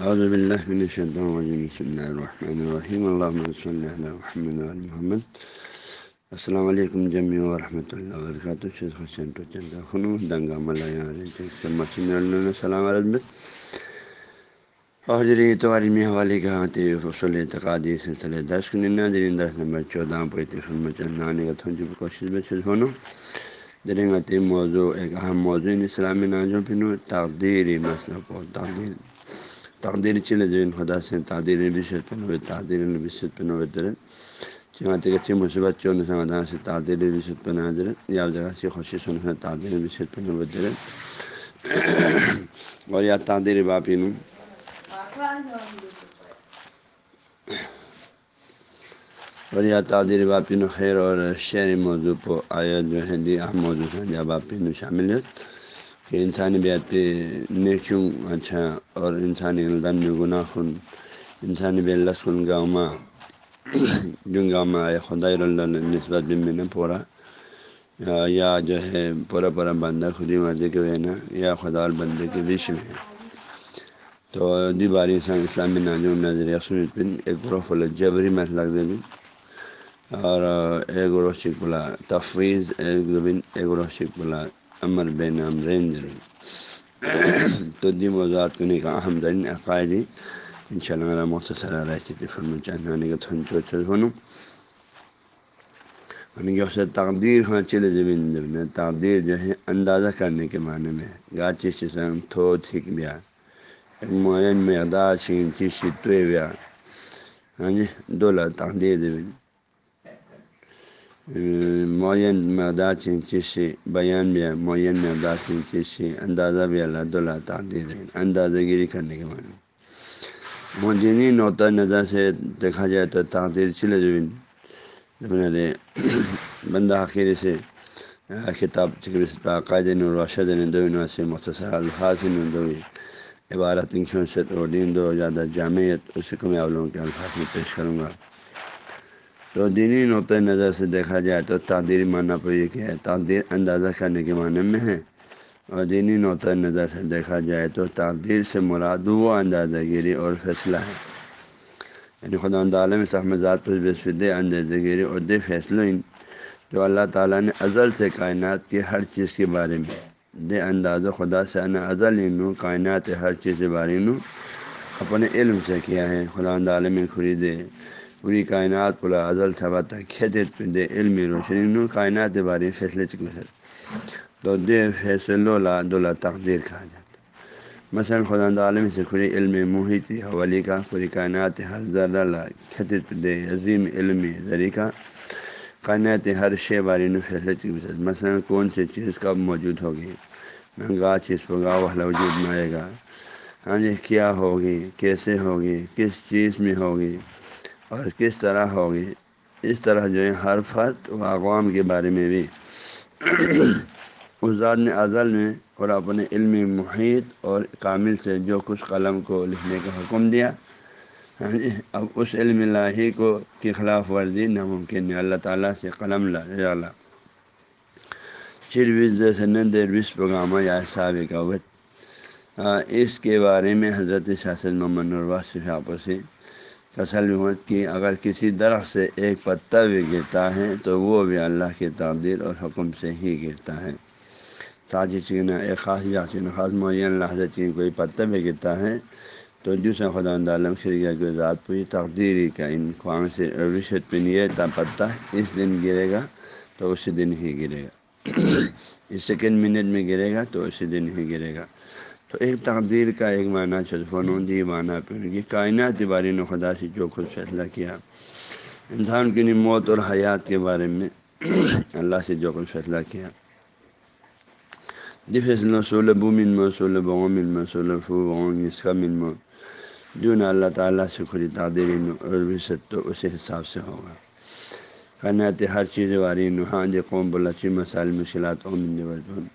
اعوذ باللہ من الشیطان الرجیم بسم اللہ الرحمن الرحیم اللہم صلی علی محمد و علی محمد. السلام علیکم جمی ورحمۃ اللہ وبرکاتہ شیخ حسین تو چندہ خنو دنگا ملائیں سلام عربت حاضری اتواری میں حوالے کا آتے رسول اعتقادی سلسلے دس کن ناظرین درس نمبر چودہ پویت خدمت نانے کا تھنجو کوشش بچ ہونو دریں گتے موضوع، ایک اہم موضوع، اسلامی ناجوں پنو تقدیری مسئلہ کو تقدیر۔ تقدیر چلے جو خدا سے تعدیر بشت پن ہوئے تعدیر بشت پن ہوئے درد چماتے کچی مصیبت چون سمادان سے تعدیر بشت پن حضرت یا جگہ سے خوشی سن ہے تعدیر بشت پن ہوئے درد اور یا تعدیر باپی نو اور یا تعدیر باپی نو خیر اور شعر موضوع پہ آیا جو ہے، دی اہم موضوع ہیں، جب باپی نو شامل ہے کہ انسانی بیت پہ نیکیوں اچھا اور انسانی لدن میں گناہ خن انسانی بے لسکن گاؤں جن گاؤں آئے خدا اللہ نسبت بھی میں نے پورا۔ یا جو ہے، پورا پورا بندہ خودی مرضی کے نا، یا خدا بندے کے بیچ میں۔ تو دی باری انسان اسلامی ناجو نظریہ سنت بن ایک گروہ جبری مسلک دے بھی۔ اور ایک گروہ شک بلا تفویض، ایک بن، ایک گروہ شک بلا امر بین امرین ضرور تو دی موضوعات کو نہیں کہا اہم ترین عقائدی ان شاء اللہ مختصر رہتی تھی فرم چاہنے کا تھن چو ہونوں کہ اسے تقدیر ہاں چلے زمین زمین تقدیر جو ہے اندازہ کرنے کے معنی میں گا چیز سنگ تھو تھک بیا. ایک معین مقدار چھین چیز توئے بیا. ہاں جی دولار تقدیر زمین معین مقدار چین چیز سے بیان بھی ہے معین مقدار چیز سے اندازہ بھی اللہ تعالیٰ تعدیر اندازہ گیری کرنے کے معنی مدینی نوتا نظر سے دیکھا جائے تو تعدیر چلے زمین بندہ آخر سے خطاب باقاعدہ نراشد نے دو سے مختصر الفاظ نے دو عبارت سے دین دو زیادہ جامعت اسی کو میں آپ لوگوں کے الفاظ میں پیش کروں گا تو دینی نقطۂ نظر سے دیکھا جائے تو تعدیر معنی پہ یہ کیا ہے تعدیر اندازہ کرنے کے معنی میں ہے اور دینی نقطۂ نظر سے دیکھا جائے تو تعدیر سے مراد وہ اندازہ گیری اور فیصلہ ہے۔ یعنی خدا عالم صحمزاد پر بسفد اندازہ گیری اور دے فیصلہ جو اللہ تعالیٰ نے ازل سے کائنات کی ہر چیز کے بارے میں دے اندازہ خدا سے ان ازل انو کائنات ہر چیز کے بارے میں اپنے علم سے کیا ہے خدا عالم خریدے پوری کائنات پورا ازل صبح تک پہ دے علم روشنی نو کائنات بارے فیصلے چکے تو دے فیصلو لا دولا تقدیر کہا جاتا مثلاً خدا عالم سے کھری علم محیطی حوالی کا پوری کائنات ہر ذرہ لا پہ دے عظیم علم ذریعہ کائنات ہر شے باری نو فیصلے چکے سر مثلاً کون سی چیز کب موجود ہوگی مہنگا چیز ہوگا وہ وجود میں آئے گا ہاں جی کیا ہوگی کیسے ہوگی کس چیز میں ہوگی اور کس طرح ہوگی؟ اس طرح جو ہے، ہر فرد و اقوام کے بارے میں بھی اس ذات نے ازل میں اور اپنے علم محیط اور کامل سے جو کچھ قلم کو لکھنے کا حکم دیا ہاں جی اب اس علم لاہی کو کی خلاف ورزی ناممکن ہے۔ اللہ تعالیٰ سے قلم لا چر وز سن دیر وس پگامہ یا سابقہ اس کے بارے میں حضرت شاست محمد نرواز آپسی تسل محمد کی، اگر کسی درخت سے ایک پتا بھی گرتا ہے تو وہ بھی اللہ کے تعدیر اور حکم سے ہی گرتا ہے۔ سازی چکن ایک خاص یاچین خاص معین لحظ چین کوئی پتا بھی گرتا ہے تو دوسرا خدا عالم خریا کے ذات پوری تقدیری کا ان خوان سے رشت پہ نہیں تا پتا اس دن گرے گا تو اسی دن ہی گرے گا۔ اس سیکنڈ منٹ میں گرے گا تو اسی دن ہی گرے گا۔ تو ایک تقدیر کا ایک معنی چلفون دی معنی پہ کہ کائنات بارے نے خدا سے جو کچھ فیصلہ کیا۔ انسان کی موت اور حیات کے بارے میں اللہ سے جو کچھ فیصلہ کیا۔ دی فیصلہ سول بومن مو سول بومن مو سول فون اس کا من مو جو نہ اللہ تعالیٰ سے خری تعدیر اور بھی تو اسی حساب سے ہوگا۔ کائنات ہر چیز واری نہاں قوم بلچی مسائل، مشکلات بچپن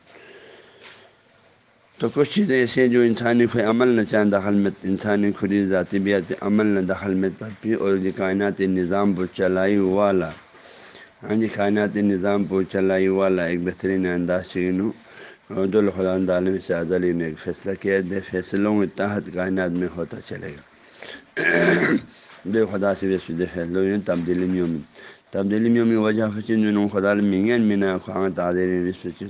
تو کچھ چیزیں ایسے جو انسانی پھر عمل نہ چاہیں دخل میں انسانی خری ذاتی بیت پہ عمل نہ دخل میں پی اور یہ کائناتی نظام پر چلائی والا ہاں جی کائناتی نظام پر چلائی والا ایک بہترین انداز چین عبد الخدا عالم سے عدلی نے ایک فیصلہ کیا دے فیصلوں میں تحت کائنات میں ہوتا چلے گا۔ بے خدا سے بے فیصلوں تبدیلی میں امید تبدیلی میں امید وجہ فچن خدا مین مینا خواہ تعدیر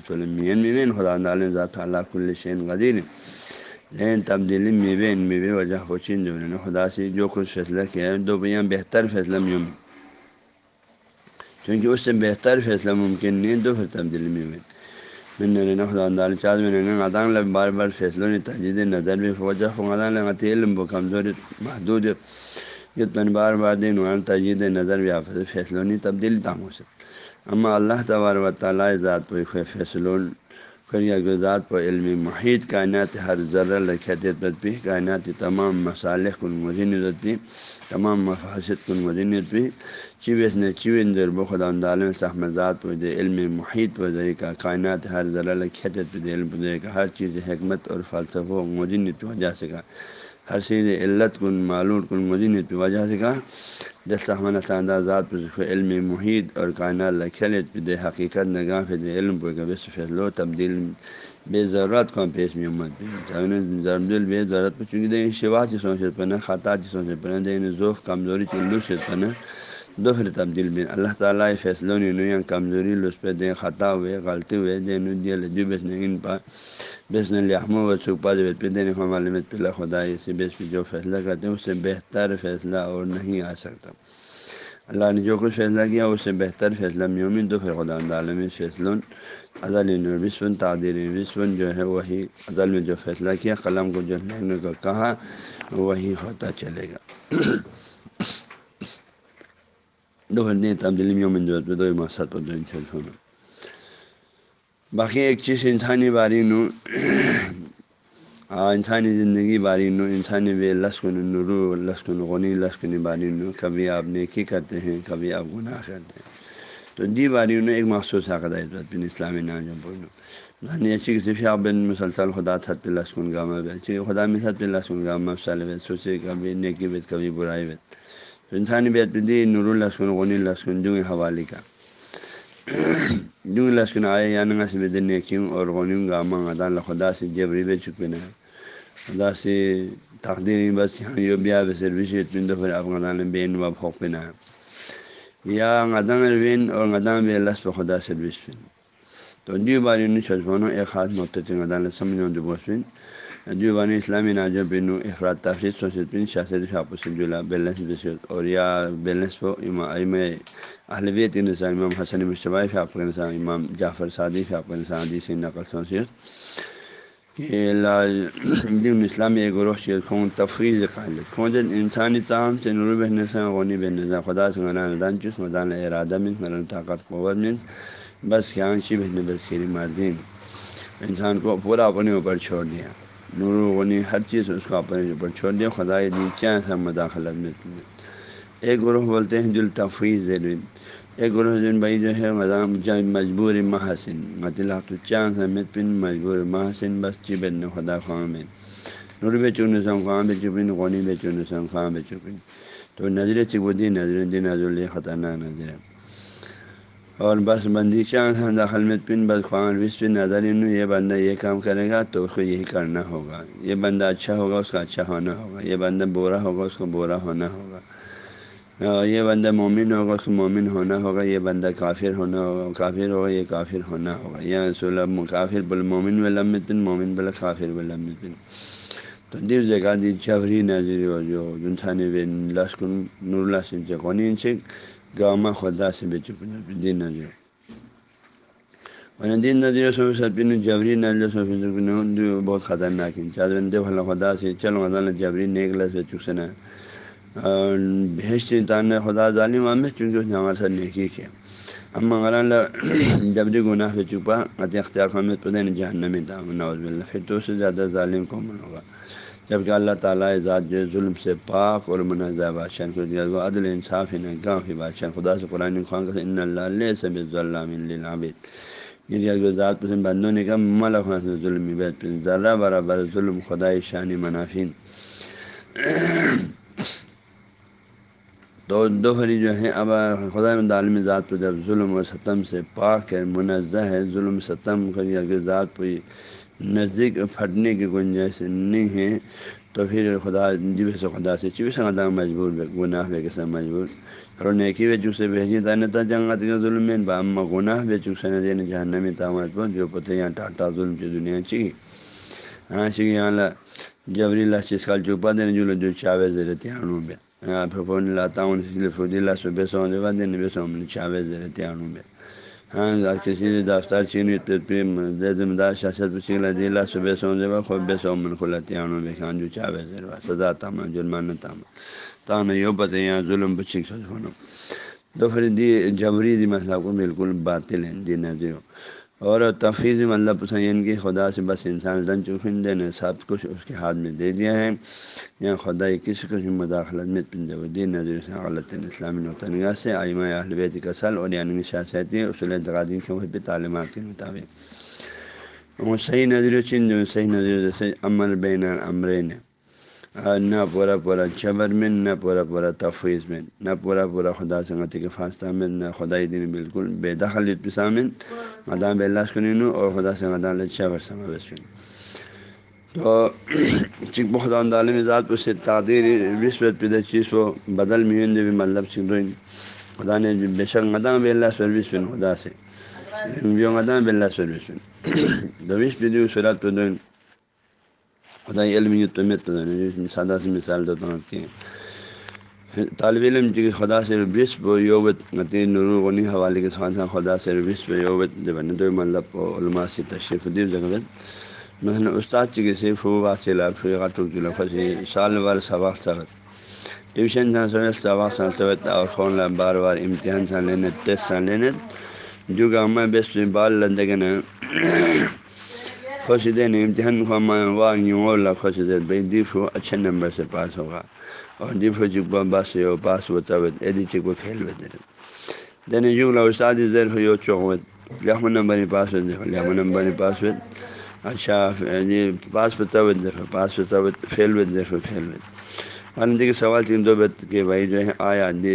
مین مین خدا عالم ذات اللہ کل شین غدیر لیکن تبدیلی میں بے ان میں بے وجہ خوشین جو نے خدا سے جو کچھ فیصلہ کیا ہے، دو بیاں بہتر فیصلہ میں امید کیونکہ اس سے بہتر فیصلہ ممکن نہیں، دو پھر تبدیلی میں امید میں نے خدا اندال چاد میں نے ادان لگ بار بار فیصلوں نے تجدید نظر بھی وجہ فنگان لگا علم و کمزوری محدود جتنے بار بار دن وہاں تجدید نظر بھی آپ فیصلوں نے تام ہو سکتا۔ اما اللہ تبار و تعالیٰ ذات پہ فیصلوں کریا ذات پر علم محیط، کائنات ہر ذرہ لکھیت بھی، کائنات تمام مصالح کن مزینت بھی، تمام مفاصد کن مزینت بھی۔ چیویس نے چیوین در بخد عالم صحمزات پہ دے علم محیط و ذریعہ کائنات ہر ذرا لکھیت پہ دے علم ذریعہ ہر چیز حکمت اور فلسفہ و مزینت کی وجہ سے ہر چیز علت کن، معلوم کن مزینت کی وجہ سے کہا۔ دستحمن ساندہ ذات پہ علم محیط اور کائنات لکھیت پہ دے حقیقت نگاہ پہ دے علم پہ کبھی فیصلو تبدیل بے ضرورت کو پیش میں امت بھی ضرب بے ضرورت پہ چونکہ دیں شوا کی سوچ پہ خطا کی سوچ پہ دیں ذوف کمزوری چلو سے پہ دوہر تبدیل بھی اللہ تعالیٰ فیصلوں نے کمزوری لس پہ دیں خطا ہوئے، غلطی ہوئے، دے ندی لجو ان پا بس نے و سکپا جو پہ دینے کو خدا اسی بیس پہ جو فیصلہ کرتے ہیں، اس سے بہتر فیصلہ اور نہیں آ سکتا۔ اللہ نے جو کچھ فیصلہ کیا، اس سے بہتر فیصلہ میومن دو پھر خدا عالم فیصلوں عدل وسفن تعدیر وسفن جو ہے، وہی عدل میں جو فیصلہ کیا قلم کو جو لکھنے کو کہا، وہی ہوتا چلے گا۔ دو نہیں تبدیلی میں من جو دو مقصد پر دو انچل ہونا باقی ایک چیز انسانی باری نو انسانی زندگی باری نو، انسانی بے لسکن نرو لسکن غنی لسکن باری نو، کبھی آپ نیکی کرتے ہیں، کبھی آپ گناہ کرتے ہیں۔ تو دی باری نو ایک مخصوص عقدہ عزت بن اسلامی ناجم بولو دھنی یعنی اچھی کسی آپ بن مسلسل خدا تھت پہ لسکن گاما اچھی خدا میں تھت پہ لسکن گاما صلی سوچے کبھی نیکی بیت کبھی برائی بیت تو انسانی بیت پہ دی نور السکن غنی لسکن جو حوالی کا۔ جو لسکن آئے یا نگا سے بدن کیوں اور غنی گاما غدان خدا سے جبری بے چکے نہ خدا سے تقدیر بس یہاں یو بیا بسر بشیت پن تو پھر آپ غدان بین و پھوک پہ نہ یا غدان بین اور غدان بے لس پہ خدا سے بس پن تو دیو باری نے چھپانو ایک خاص متعدد غدان سمجھو جو بوس پن دیو بانی اسلامی ناجو بن افراد تفریح سوچت پن شاست شاپ سے جلا بیلنس بشیت اور یا بیلنس کو ایم اہلویت امام حسن مشتبہ فاپ کے نسان امام جعفر صادی فاپ کے نسان حدیث نقل سوچیت کہ دین اسلامی ایک گروہ خون تفریح قائل خون انسانی تعام سے نروب نسان غنی بن نظام خدا سے غلان دان چس مدان ارادہ من غلط طاقت، قوت من بس کیا شب بس کری مردین۔ انسان کو پورا اپنے اوپر چھوڑ دیا۔ نور غنی ہر چیز اس کو اپنے اوپر چھوڑ دیا۔ خدا دین کیا سا مداخلت میں۔ ایک گروہ بولتے ہیں جل تفریح ایک گروہ بھائی جو ہے مجبور محسن مطلع چاند سمیت پن مجبور محسن بس جی چبن خدا خواہ میں۔ نور بے چون سم خواہ بے چپن غنی بے چون سم خواہ بے چپن تو نظر چبودی نظر دی نظر خطرناک نظر۔ اور بس بندی چاند ہاں داخل میں پن، بس خوان بس پن نظر یہ بندہ یہ کام کرے گا تو اس کو یہی کرنا ہوگا۔ یہ بندہ اچھا ہوگا، اس کا اچھا ہونا ہوگا۔ یہ بندہ برا ہوگا، اس کو برا ہونا ہوگا۔ یہ بندہ مومن ہوگا اس کو مومن ہونا ہوگا، یہ بندہ کافر ہونا ہوگا، کافر ہوگا، یہ کافر ہونا ہوگا۔ یہ سلب کافر بل مومن و مومن بل کافر بلمتن تو دیر جگہ دی جبری نظری ہو جو انسانی بن لسکن نور اللہ سن سے قونین سے گاما خدا سے بے چپ دین نظر ورنہ دین نظر سو سپن جبری نظر سو بہت خطرناک ہے چار بندے بھلا خدا سے چلو خدا جبری نیک لس بے چک سنا۔ بھیج تان خدا ظالم عام چونکہ اس نے ہمارے ساتھ نیکی کیا ہم منگل جبری گناہ پہ چپا عطی اختیار خامد پتہ نہیں جہنم میں تھا نواز اللہ پھر تو اس سے زیادہ ظالم کون ہوگا؟ جبکہ اللہ تعالیٰ ذات جو ظلم سے پاک اور منازع بادشاہ کو عدل، انصاف نہ گاؤں کی بادشاہ۔ خدا سے قرآن خان کا ان اللہ علیہ سب ظلم میری ذات پسند بندوں نے کہا مل سے ظلم بیت ذرا برابر ظلم خدا شانی منافین۔ تو دوہری جو ہے اب خدا عالم ذات پہ جب ظلم و ستم سے پاک ہے، منزہ ہے، ظلم، ستم کری اگر ذات پہ نزدیک پھٹنے کی گنجائش نہیں ہے، تو پھر خدا جب سے خدا سے چوبیس خدا مجبور گناہ بے کے مجبور۔ اور نیکی بے چک سے بھیجی تھا نہ تھا جنگت کے ظلم میں بام گناہ بے چک سے نہ دینے جہاں میں جو پتہ یہاں ٹاٹا ظلم کی دنیا چی۔ ہاں چی یہاں جبری اللہ چیز کال چپا دینے جو جو چاوے زیر تیانوں پہ فون لاتا ہوں اس اللہ سو بے سو دے دینے بے سو چاوے زیر تیانوں پہ ہاں کسی دفتر چینی ذمہ دار شاست پچھلا ضلع صبح سو دے خوب بے سو من کھلا تیانوں بے خان جو چاوے زیر سزا تام جرمانہ تام تانا یو پتہ یہاں ظلم بچی ہونا تو پھر دی جبری دی مسئلہ کو بالکل باطل ہے دی نظر اور تفیظ مطلب پسند کی خدا سے بس انسان دن چکن دینے سب کچھ اس کے ہاتھ میں دے دیا ہے۔ یا خدا کسی قسم مداخلت میں پنجاب دی نظر سے غلط اسلامی نقطۂ نگاہ سے آئمہ اہلویت کا سل اور یعنی شاثیتی اصول تقادی کے تعلیمات کے مطابق۔ وہ صحیح نظر چین جو صحیح نظر جیسے عمل بین امرین نہ پورا پورا جبر میں نہ پورا پورا تفویض میں نہ پورا پورا خدا سنگتی کے فاصلہ میں نہ خدائی دین بالکل بے دخل اتسامن مدام بلّہ سنین اور خدا سے مدان شبر سماویش تو چک خدا عالم ذات پہ سے تعدیر وسوت پہ چیز کو بدل میں بھی مطلب سکھ خدا نے جی بے شک مدام بلّہ سروس خدا سے۔ جو مدام بلّہ سروس بن دویش پہ صورت پہ دو۔ خدا علم تمیت سادہ سی مثال دیتا ہوں کہ طالب علم کی خدا سے وسب یوبت نتی نروغنی حوالے کے ساتھ خدا سے وسب یوبت جب دو مطلب علماء سے تشریف دی جگت مثلاً استاد چی سے فوبا چلا فریقہ ٹوک چلا پھنسی سال بار سبق سبق ٹیوشن سا سویت سبق سا سویت اور خون بار بار امتحان سا لینے ٹیسٹ سا لینے جو کہ ہمیں بیسٹ بال لندگن خوش دین امتحان کو یعنی واہ یوں خوش دے بھائی دیف ہو اچھے نمبر سے پاس ہوگا۔ اور دیف ہو بس ہو پاس ہوتا ہو ایدی چک وہ پھیل ہوتے دین یوں لا استاد زیر ہو یو چوک لہم نمبر پاس ہو دیکھو لہم نمبر پاس ہو اچھا یعنی جی پاس ہوتا ہو دیکھو پاس ہوتا ہو پھیل ہوئے دیکھو پھیل ہوئے مان دیکھیے سوال تین دو بت کہ بھائی جو ہے، آیا دی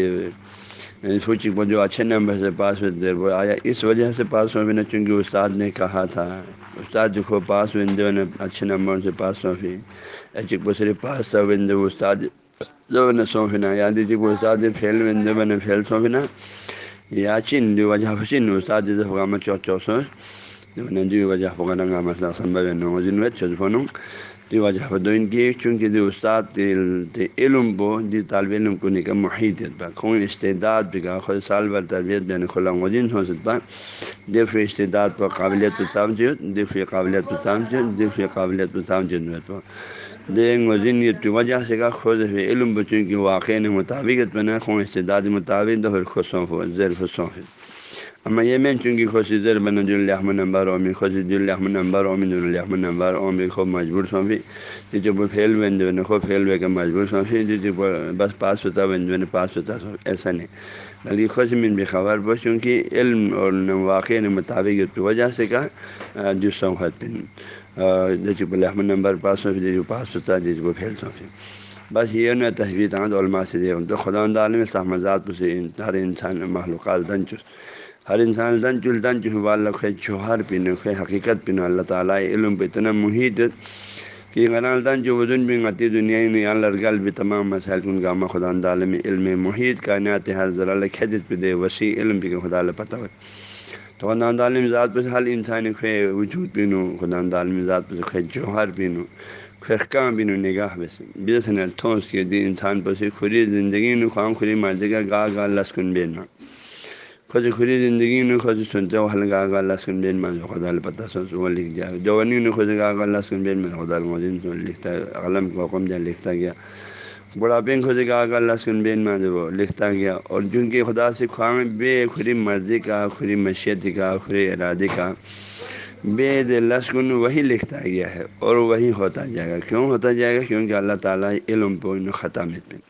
سوچی یعنی کو جو اچھے نمبر سے پاس ہوتے وہ آیا اس وجہ سے پاس ہو بھی نہ چونکہ استاد نے کہا تھا۔ استاد جو پاس ہوئے جو نے، اچھے نمبر سے پاس ہو پھر بسری پاس تھا وندو استاد۔ جو نے سونپنا یا دیجیے کو استاد فیل وندو جو نے پھیل سونپنا یا چین جو وجہ حسین استاد جو چو چو سو۔ جو نے جو وجہ ہوگا مسئلہ سمبھو نو جن میں چوز فنوں دی وجہ دو ان کی چونکہ دی استاد علم بو، دی طالب علم کو نکا محیط با، کون استعداد بھی خود سال بھر تربیت بین کھلا مجن ہو سکتا دی فری استعداد پر قابلیت پہ سمجھو دی فری قابلیت پہ سمجھو دی فری قابلیت پہ سمجھو تو دیں وزنیت کی وجہ سے کا خود علم بچوں کی واقع نے مطابق بنا خون استعداد مطابق تو پھر خوشوں ہو زیر اما یہ میں چونکہ خوشی زر بن الحم نمبر اومی خوشی الحم نمبر اومن الحم نمبر اومی خوب مجبور سونپی جیسے وہ فیل بن جو ہے خوب فیل ہوئے کہ مجبور سونپی جیسے بس پاس ہوتا بن جو پاس ہوتا سو ایسا نہیں بلکہ خوش من بھی خبر بس چونکہ علم اور واقع نے مطابق وجہ سے کا جو سوحت پن جیسے بولے الحم نمبر پاس ہو جیسے پاس ہوتا جیسے وہ پھیل سونپی بس یہ نہ تصویر تھا علماء سے دیکھوں تو خدا عالم صحمزات سے ہر انسان معلومات دن چست ہر انسان دن چل دن چل والا خے چوہار پینو خے حقیقت پینو اللہ تعالیٰ علم پہ اتنا محیط کہ غرال دن جو وزن بھی غتی دنیا میں لرگل بھی تمام مسائل کن گامہ خدا عالم علم محیط، کائنات ہر ذرا خدت پہ دے، وسیع علم پہ خدا اللہ پتہ ہو تو خدا عالم ذات پہ ہر انسان خے وجود پینو خدا عالم ذات پہ خے جوہر پینو خرکاں بینو نگاہ بس بس نہ ٹھوس کے دی انسان پہ سے کھری زندگی نو خواہ کھری مرضی کا گا گا لسکن بینا خود کھری زندگی نے خود سنتے ہو ہلکا گا اللہ سن بین میں خدا پتہ سن وہ لکھ دیا جوانی نے خود گا اللہ سن بین میں خدا المدین سن لکھتا قلم کو حکم دیا لکھتا گیا بڑھاپے خود گا اللہ سن بین میں وہ لکھتا گیا اور چونکہ خدا سے خواہ بے کھری مرضی کا کھری مشیت کا کھری ارادے کا بے لسکن وہی لکھتا گیا ہے اور وہی ہوتا جائے گا کیوں ہوتا جائے گا کیونکہ اللہ تعالیٰ علم پہ ختم پہ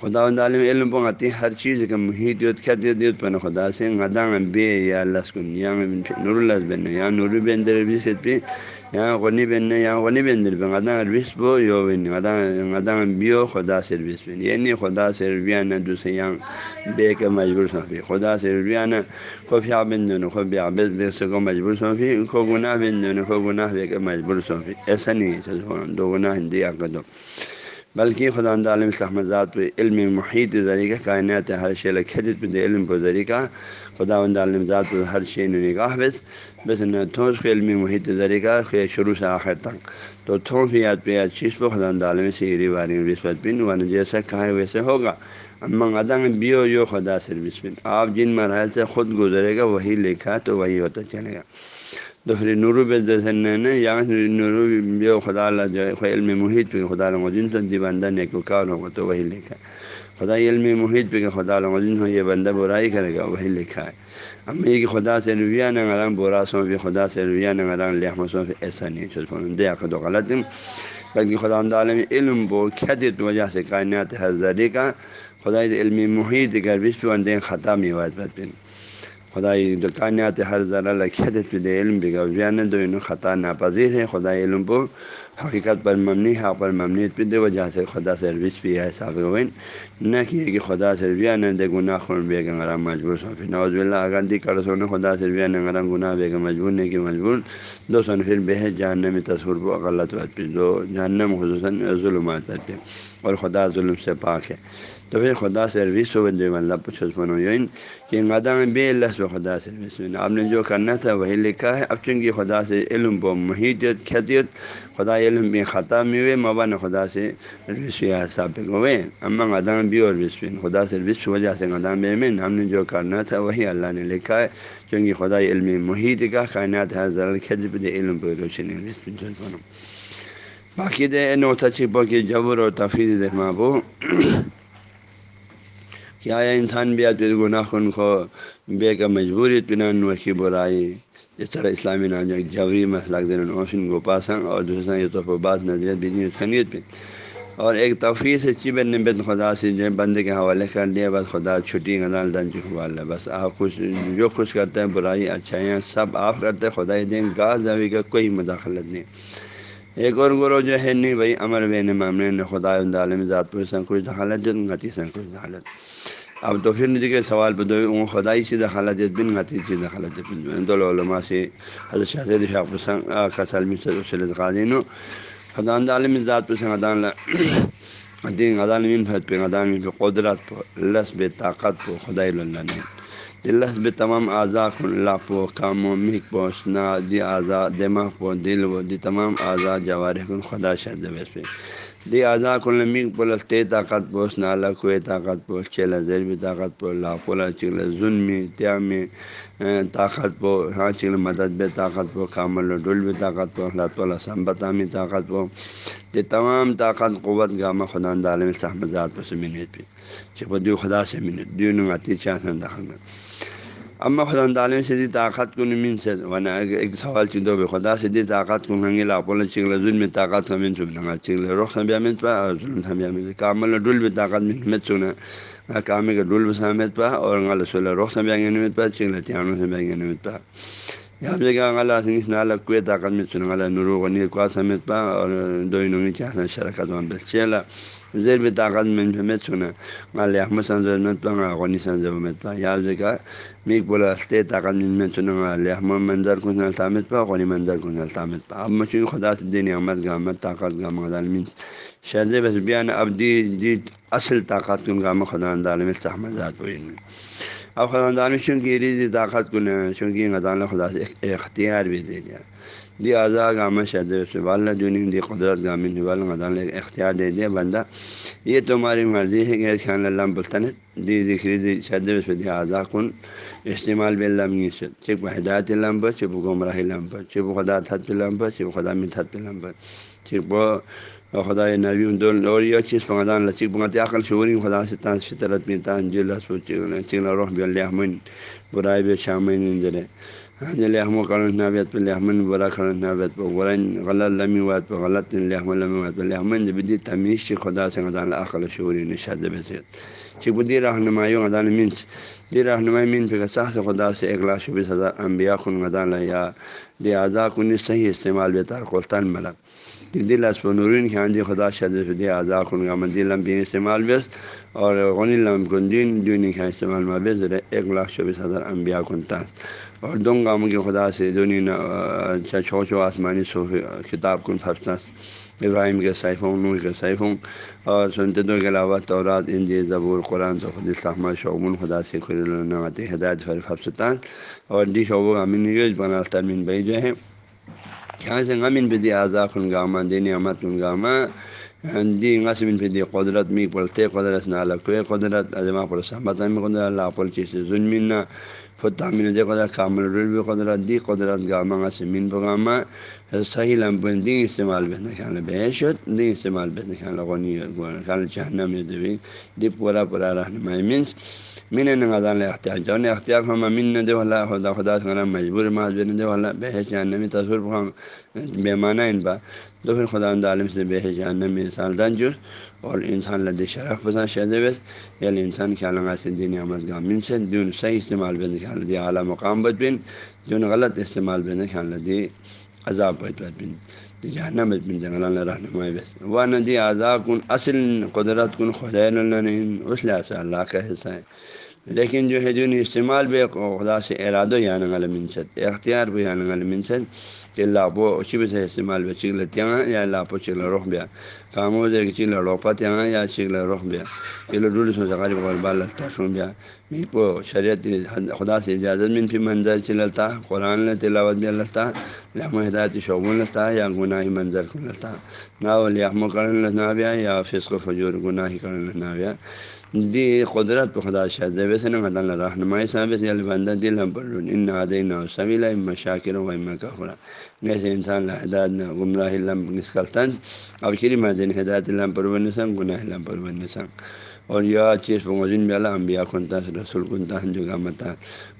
خدا عالم علم پنگاتی ہر چیز کا محیط یوت کھت یوت پن خدا سے غداں بے یا لسکن یا نور الس بن یا نور بندر بھی پہ یا غنی بن یا غنی بندر پہ غداں ریس بو یو بن غداں غداں بیو خدا سے ریس بن یعنی خدا سے رویانہ دوسرے یا بے کے مجبور سونپی خدا سے رویانہ خفیہ بن دونوں خفیہ بے بے سے کو مجبور سونپی کھو گناہ بن دونوں کھو گناہ بے کے مجبور سونپی ایسا نہیں ہے دو گناہ ہندی آ کر دو۔ بلکہ خدا عالم صحمزات پہ علم محیط ذریعہ کائنات ہر شیل کھیت پہ علم کو ذریعہ خدا عالم ذات پہ ہر شے نگاہ بس بس نہ تھوس کے علم محیط ذریعہ شروع سے آخر تک۔ تو تھوس یاد پہ یاد چیز پہ خدا عالم سے ریواری رسوت پن ون جیسا کہیں ویسے ہوگا۔ امنگ ادنگ بیو یو خدا سے بسپن آپ جن مراحل سے خود گزرے گا، وہی لکھا تو وہی ہوتا چلے گا۔ دوسری نورو بے دسن یا نورو بے خدا اللہ جو ہے علم محیط پہ، خدا المدین تو دی بندہ نیک وکار ہوگا تو وہی لکھا ہے۔ خدا علم محیط پہ کہ خدا المدین ہو، یہ بندہ برائی کرے گا، وہی لکھا ہے۔ اب یہ کہ خدا سے رویہ نہ برا سو بھی خدا سے رویہ نہ رنگ لہم سو بھی ایسا نہیں چھوٹ دیا خود غلط بلکہ خدا عالم علم بو کھیت وجہ سے کائنات ہر ذریعے کا خدا علم محیط کر بس پہ دیں خطا میں پن۔ خدائی کائنات ہر ذرا لکھت پہ دے علم بھی گویان دو خطا ناپذیر ہے خدا علم کو حقیقت پر ممنی حق پر ممنی پہ دے وجہ سے خدا سروس بھی ہے صاحب گوین نہ کہ کہ خدا سرویا نہ دے گناہ خون بے گنگرا مجبور سو پھر نوز اللہ اگر دی کر سو خدا سرویا نگرا گناہ بے گا مجبور نہیں کہ مجبور. دو سن پھر بے جہنم میں تصور کو غلط بات پہ دو جہنم خصوصاً ظلمات پہ اور خدا ظلم سے پاک ہے. تو پھر خدا سروس ہو بندے مطلب پوچھو بنو یون کہ غدا میں بے اللہ و خدا سروس میں آپ نے جو کرنا تھا وہی لکھا ہے اب چونکہ خدا سے علم و محیطیت کھیتیت خدا علم میں خطا میں ہوئے مبان خدا سے حساب ہوئے اما غدا بھی اور بسپن خدا سے رس وجہ سے غدا بے میں ہم نے جو کرنا تھا وہی اللہ نے لکھا ہے چونکہ خدا علم محیط کا کائنات ہے ذرا کھیت پہ علم پہ روشنی باقی دے نوتا چھپو کی جبر اور تفریح دے مابو کیا آیا انسان بھی آپ گناہ خن کو بے کا مجبوری اطمینان کی برائی جس طرح اسلامی نام جوری مسلک دن اوسن کو پاسنگ اور دوسرا یہ تو بعض نظریت بھی خنیت پہ اور ایک تفریح سے چیب نبت خدا سے جو بندے کے حوالے کر دیا بس خدا چھٹی غزال دن چکوال ہے بس آپ خوش، جو خوش کرتے ہیں برائی اچھائیاں سب آپ کرتے خدا دیں گاہ زوی کا کوئی مداخلت نہیں ایک اور گرو جو ہے، نہیں بھائی، امر بین معاملے نے خدا عالم ذات پہ سن کچھ دخالت جو غتی سن کچھ دخالت اب تو پھر مجھے کہ سوال پہ دو خدائی سے دخالت بن غتی سے دخالت دو علماء سے حضرت شاہد شاہ پسند کا سلم سے قادین ہو خدا عالم ذات پہ سن غدان دین غدان مین پہ غدان پہ قدرت پہ لس بے طاقت پہ خدائی اللہ نے۔ دلس بے تمام اعضاء اللہ پو کام و مک پو سنا دی اعضاء، دماغ پو دل و دی تمام اعضاء جوارح کن خدا شہد ویس پہ دی اعضاء کن مک پلس تے طاقت پوس، نالا کوئے طاقت پوس چیلا زیر بھی طاقت پو لا پولا چل ظلم تیا میں طاقت پو ہاں چل مدد بے طاقت پو کامل ڈل بھی طاقت پو اللہ تعالیٰ سمبتا میں طاقت پو۔ دی تمام طاقت قوت گامہ خدا عالم صحمزات پہ سے منت پہ چپ دیو خدا سے منت دیو نگاتی چاہن داخل میں اما خدا تعالیٰ سے طاقت کو نمین سے ورنہ ایک سوال چندو بے خدا سے دی طاقت کو ہنگے لاپول چنگل ظلم طاقت کا من چنگا چنگل رخ سمبیا میں پا اور ظلم سمبیا میں کامل ڈل بھی طاقت میں ہمت سنا کامے کا ڈل بھی سمت پا اور غل سولہ رخ سمبیا گے نمت پا چنگل تیانوں سمبیا گے نمت پا یہاں پہ کہا غلط سنگھ نالا کوئی طاقت میں چنا غلط نورو غنی کو سمت پا اور دو نونی چاہنا شرکت وہاں پہ چلا زیر بھی طاقت میں میں سنا غال احمد سنظر مت پا غنی سنظر مت پا یہاں سے کہا میک بولا استے طاقت میں سنا غال احمد منظر کو نل تامت پا غنی منظر کو نل تامت پا اب مچھلی خدا سے دین احمد گامت طاقت گام غالمین شہد بس بیان اب دی دی اصل طاقت کن گام خدا اندال میں سہمزات ہوئی اب خدا اندال میں چونکہ دی طاقت کن چونکہ غدان خدا سے اختیار بھی دے دیا۔ دی اعضا گامہ شہد سے جنی دی قدرت گامن والا غدان اختیار دے دیا بندہ۔ یہ تمہاری مرضی ہے کہ خان اللہ بلطن دی ذکری دی شہد سے دی اعضا کن۔ استعمال بے لمبی سے۔ چپ ہدایت لمبا چپ گمراہ لمبا چپ خدا تھت پہ لمبا چپ خدا میں تھت پہ لمبا چپ خدا نبی اور یہ چیز پنگدان لچک پنگاتے عقل شعوری خدا سے تان فطرت میں تان جلس چنگلا روح بھی اللہ برائے بے شامن ذرے ہاں جی لحم و کرن نابیت پہ لحمن برا کرن نابیت پہ غرن. غلط لمی وات پہ غلط لحم لمی وات پہ لحمن جبدی تمیز چی خدا سے غدان عقل شعوری نشاد بسیت چی بدی رہنمائی غدان منس؟ دی رہنمائی من پہ ساخ سے خدا سے ایک لاکھ چوبیس ہزار انبیاء خن غدان یا دی اعضا کن صحیح استعمال بے قلطان ملک۔ دی دل اس نورین خان دی خدا شد دی اعضا کن گا مدی استعمال بیس۔ اور غنی لم کن دین دین خان استعمال ما بیس ایک لاکھ چوبیس ہزار انبیاء کن تاس اور دونوں گاموں کی خدا سے دونی چھو چھو آسمانی صوفی کتاب کن پھنسنس ابراہیم کے سیفوں نور کے سیفوں اور سنتوں کے علاوہ تورات انجی زبور، قرآن تو خود الحمد شعبن خدا سے خرید ہدایت فر ففستان اور دی شعبوں امین یوز بنا ترمین بھائی جو ہے یہاں سے غمین پہ دی آزاد کن گامہ دینی امت کن گامہ دی غسمین پہ دی قدرت می پڑتے قدرت نہ کوئی قدرت ازما پر سمت میں قدرت، اللہ پل چیز ظلم نہ۔ فتامین دے قدرت کامل رل قدرت دی قدرت گامہ غسمین پگامہ صحیح لمپن دی استعمال بے خیال بحشت دی استعمال بے خیال غنی خیال چہنا میں بھی دی پورا پورا رہنمائی مینس مین نغذان اختیار جو اختیار ہم امین نہ دے والا خدا خدا سے مجبور معذبر نہ دے والا بے چہنا تصور ہم بے معنی ان پا تو پھر خدا عالم سے بے چہنا میں سالدان جوس اور انسان لدی شرف پسند شہد ویس یا انسان خیال سے دین احمد گامن سے جن صحیح استعمال بے خیال دی اعلیٰ مقام بد بن جن غلط استعمال بے خیال لدی عذاب بد بن جہانا بد بن جنگل رہنمائی بس وہ ندی عذاب کن اصل قدرت کن خدا اس لحاظ سے اللہ کا حصہ ہے لیکن جو ہے جو استعمال بھی خدا سے ارادہ یعنی غلط اختیار بھی یعنی غلط کہ لاپو اسی بھی سے استعمال بھی چکل تیاں یا لاپو چکل رخ بیا کام ہو کہ چکل روپا تیاں یا چکل رخ بیا چلو ڈول سو غریب غربا لگتا سن بیا می پو شریعت خدا سے اجازت من فی منظر چلتا قرآن نے تلاوت بھی لگتا لہم ہدایت شعبوں لگتا یا گناہی منظر کو لگتا نہ وہ لہم کرن لنا بیا یا فسق و فجور گناہی کرن لنا بیا دی قدرت پہ خدا شاید ویسے نہ مدن رہنمائی صاحب بندہ دل ہم پر ان نادی نہ سبیلا ام شاکر و ام کا جیسے انسان ہدایت نہ گمراہ علم نسکلتن، اب شری مدین ہدایت علم پر ون سنگ گناہ علم پر ون سنگ اور یہ چیز پہ بھی اللہ امبیا کنتا، رسول کنتا جو گامتا۔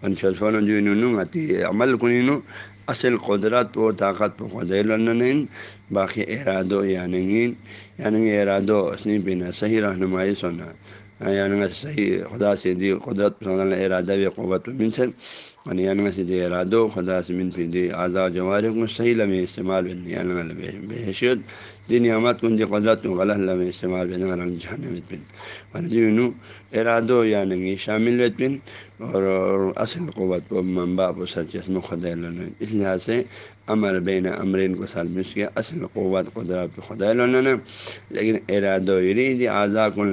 ون شرفون جو انہوں آتی عمل کنینو، اصل قدرت پہ طاقت پہ خدے لن باقی ارادو یعنی یعنی ارادو، اسنی بنا، صحیح رہنمائی سونا یعنی صحیح خدا سے دی قدرت یعنی یعنی ارادہ و قوت من سے یعنی سے دی ارادہ خدا سے من فی دی اعضاء جوار کو صحیح لمحے استعمال یعنی بے حیثیت دی نعمت کن دی قدرت کو غلط لمحے استعمال بن جہان بن جی ارادو یعنی شامل بن اور اصل قوت و منبع و سرچشم خدا اس لحاظ سے امر بین امرین کو سالمس کیا اصل قوت قدرت خدا نے لیکن اراد و ارید اعضا کن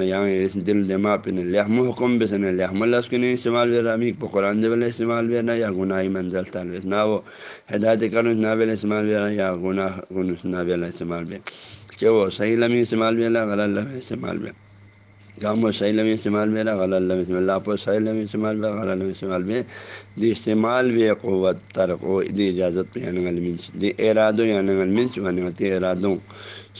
دل دماغ پہ لحم حکم بس لحم اللہ نہیں استعمال بھی رہا کو قرآن جب استعمال بھی رہا یا گناہی منزل طالب نہ وہ ہدایت کرن نہ بھی استعمال بھی رہا یا گناہ گن نہ بھی استعمال بھی کہ وہ صحیح لمحے استعمال بھی اللہ غلط لمحے استعمال بھی کام و صحیح لمحے استعمال میں غلط لمحے اللہ پر صحیح لمحے استعمال میں غلط لمحے استعمال میں دی استعمال بھی قوت، ترق و دی اجازت پہ یعنی المنس، دی ارادو یعنی المنس یعنی ارادوں.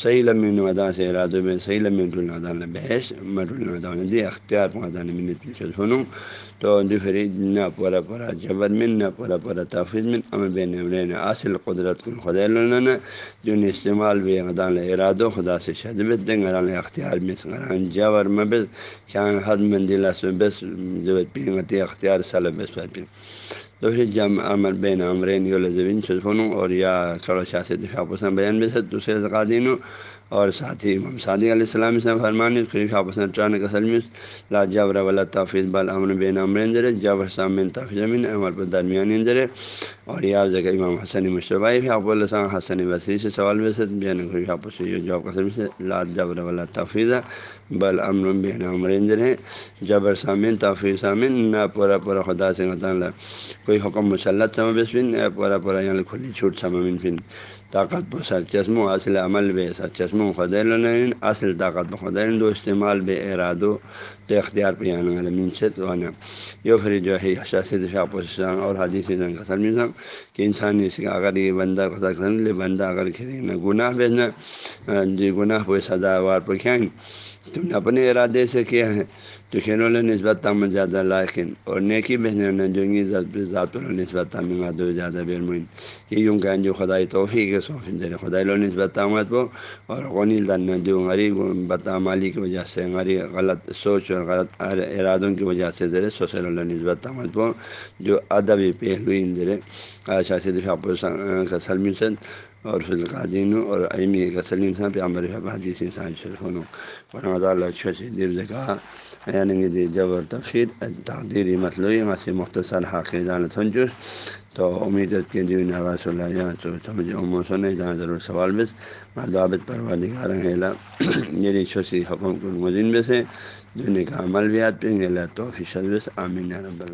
صحیح لمین ودا سے ارادوں میں، صحیح لمین الدان بحث مر الدا دی اختیار پہ پادان منت سنوں تو دوسری نہ پورا پورا جبر من نہ پورا پورا تحفظ من امر بین امرین اصل قدرت کن خدا اللہ جن استعمال بھی غدان ارادوں خدا سے شدبت دیں۔ غران اختیار میں غران جبر مبس کیا حد مندلا سے بس۔ پینگتی اختیار سلب بس تو پھر جم امر بین امرین زبین سلفنوں اور یا کڑو شاہ سے دفاع پسند بیان بے دوسرے قادین اور ساتھ ہی امام صادق علیہ السلام سے فرمان خلیف آپس ٹران سلم لا جبر ولا تافظ بال امر بین امرین ذرے جبر سامن تافظ امین عمر پر درمیان ذرے اور یہ جگہ امام حسن مشتبہ آپ السلام حسن وسیع سے سوال میں سے بین خلیف آپس جواب کا سلم سے، لا جبر ولا تافظ بل امر بین امرین ذرے جبر سامن تافظ سامن نہ پورا پورا خدا سے مطالعہ کوئی حکم مسلط سما بسفن پورا پورا یعنی کھلی چھوٹ سمامن فن طاقت پر سر چشموں اصل عمل بے سر چشموں خدیل اصل طاقت پر خدیل دو استعمال بے ارادو تو اختیار پہ آنا علمین سے تو آنا یہ پھر جو ہے شاست پوشان اور حدیث کا کہ انسان اس کا اگر یہ بندہ خدا لے بندہ اگر کھیلے گناہ بھیجنا جی گناہ پہ سزاوار پہ کھائیں تم نے اپنے ارادے سے کیا ہے تو کھیلوں نسبت تم زیادہ لائقن اور نیکی بہن جو ذات نسبت تم دو زیادہ بیرمین کہ یوں کہیں جو خدائی توفیق ہے سو دے خدائی لو نسبت تامت پو اور غنی دن جو غریب بتا مالی کی وجہ سے غریب غلط سوچ اور غلط ارادوں کی وجہ سے زیر سوسل اللہ نسبت تامت پو جو ادبی پہلوئی زیر عائشہ صدیق کا سلم سن اور فضل قادین اور امی کا سلیم صاحب پہ عمر حبادی سے شرف ہوں اللہ اچھا سے دیر سے کہا یعنی کہ جی اور تفصیل تقدیری مسلوئی سے مختصر حاقی جانت سنجوش تو امید کے جی نواز صلی اللہ یہاں تو سمجھ عمو سنے جہاں ضرور سوال بس۔ مدابت پروا دکھا رہے میری چھوسی حکم کو مدین بس ہے دنیا کا عمل بھی آتے ہیں تو توفی بس۔ آمین رب اللہ